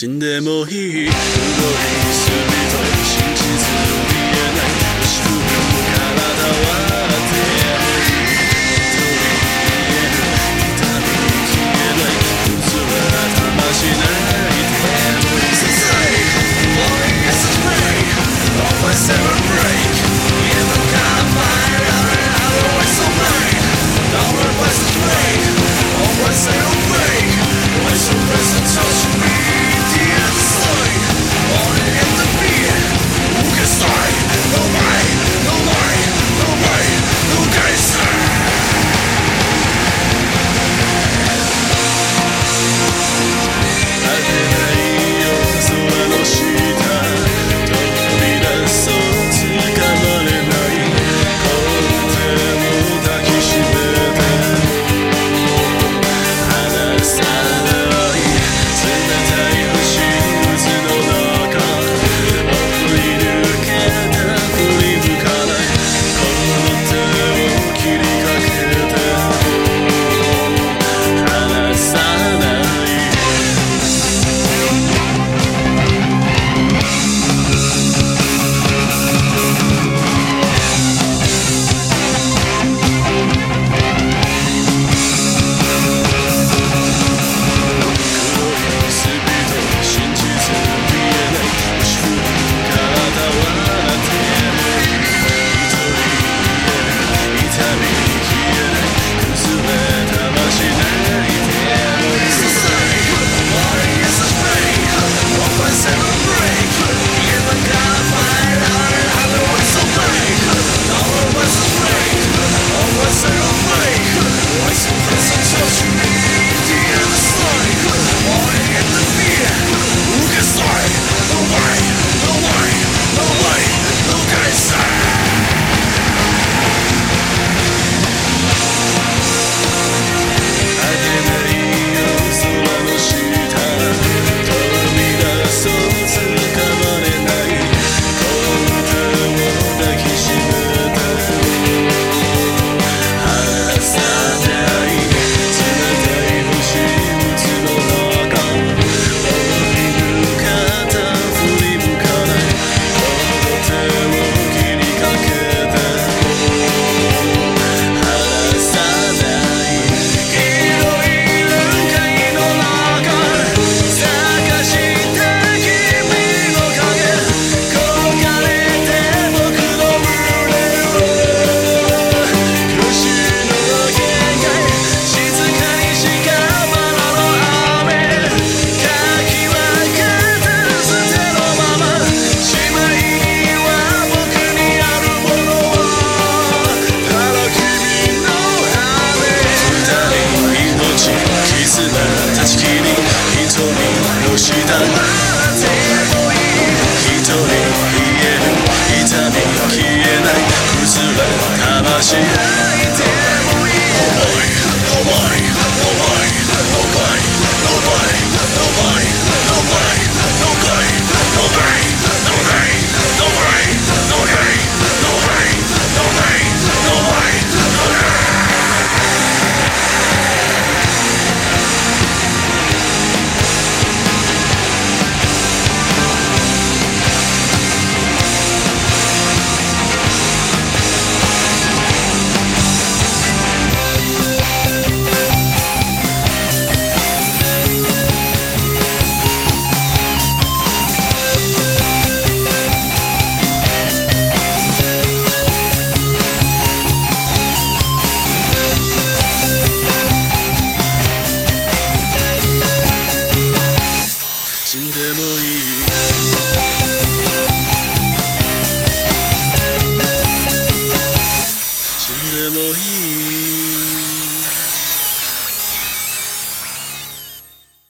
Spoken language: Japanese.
死んでもいい。動い魂